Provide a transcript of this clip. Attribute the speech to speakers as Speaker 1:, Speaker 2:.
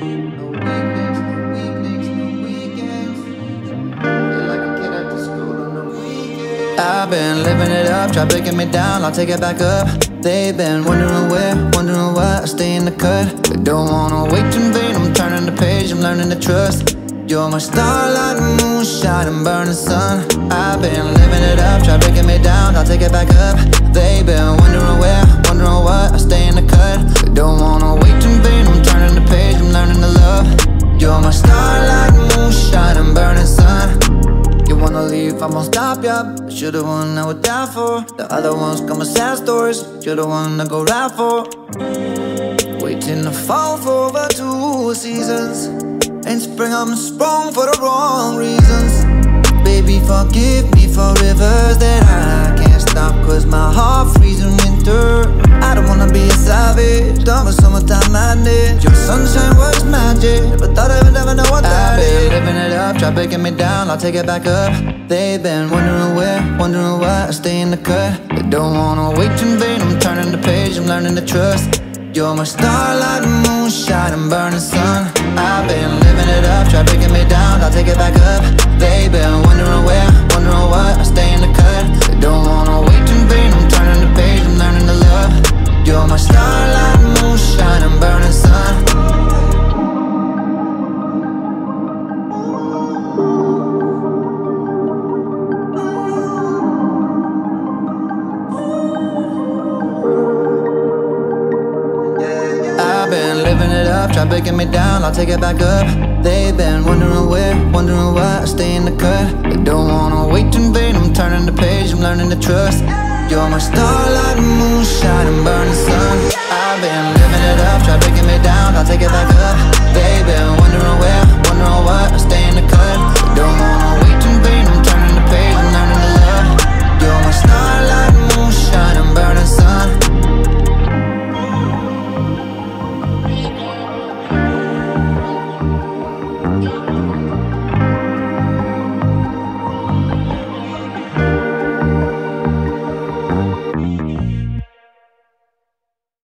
Speaker 1: I've been living it up, try breaking me down, I'll take it back up. They've been wondering where, wondering why I stay in the cut. They don't wanna wait in vain, I'm turning the page, I'm learning to trust. You're my starlight, moonshine, and burning sun. I've been living it up, try breaking me down, I'll take it back up. They've been wondering where, wanna leave, I won't stop ya. But you're the one I would die for. The other ones come with sad stories. You're the one I go ride for. Waiting to fall for over two seasons. In spring, I'm sprung for the wrong reasons. Baby, forgive me for rivers that I can't stop. Cause my heart freezes in winter. I don't wanna be a savage. Done with summertime madness. Your sunshine was magic. But thought I would never know what that is. Up, try breaking me down, I'll take it back up. They've been wondering where, wondering why I stay in the cut. They don't wanna wait in vain, I'm turning the page, I'm learning to trust. You're my starlight, moonshine, and burning sun. I've been living it up, try breaking me down, I'll take it back up. Up, try breaking me down, I'll take it back up. They've been wondering where, wondering why I stay in the cut. They don't wanna wait in vain, I'm turning the page, I'm learning to trust. You're my starlight, moonshine, Mm-hmm.